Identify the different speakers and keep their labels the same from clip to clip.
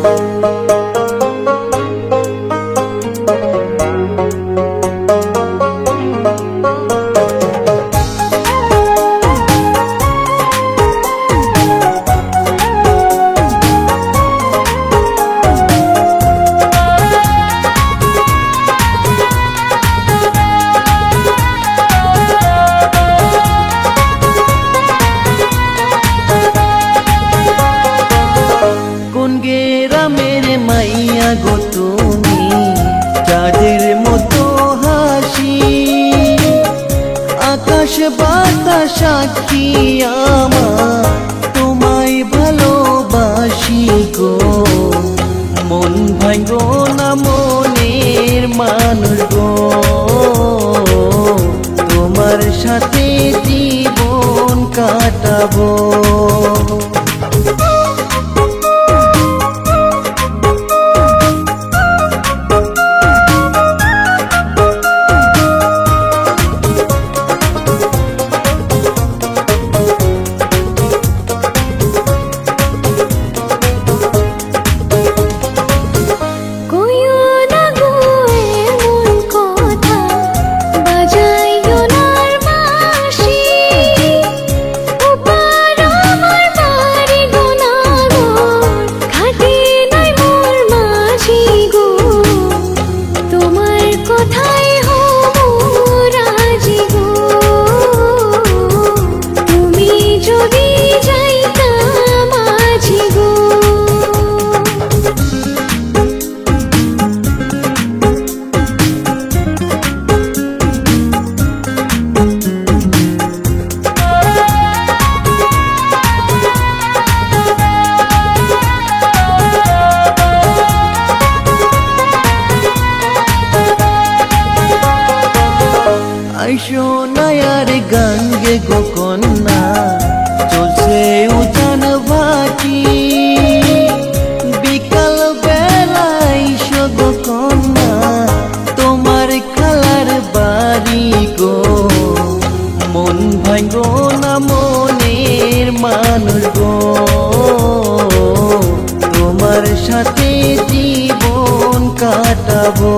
Speaker 1: 嗯。নয়ার গঙ্গে গোকন্যা চলছে উজান ভাটি বিকাল বেলায় গোকন্যা তোমার খালার বাড়ি গো। মন ভাঙ্গ না মনের মানুষ গো, তোমার সাথে জীবন কাটাবো।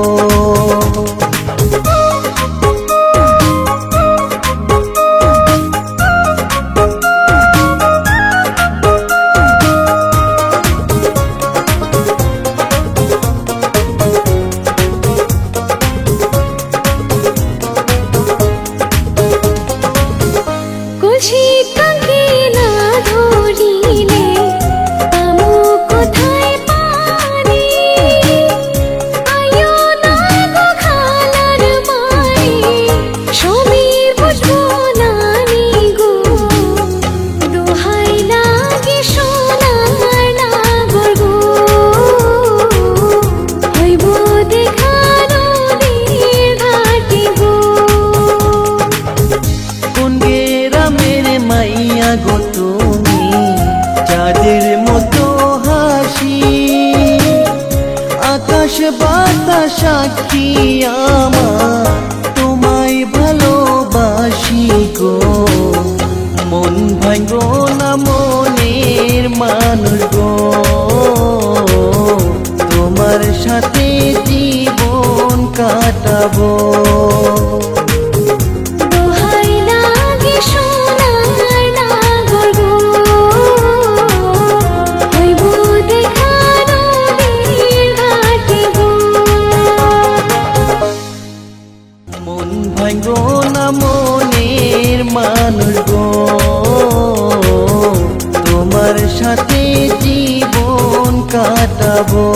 Speaker 1: সদা সাক্ষী আমার। তোমায় ভালোবাসি গো। মন ভাঙ না মনের মানুষ গো। তোমার সাথে জীবন কাটাবো। মনের মানুষ গো। তোমার সাথে জীবন কাটাবো।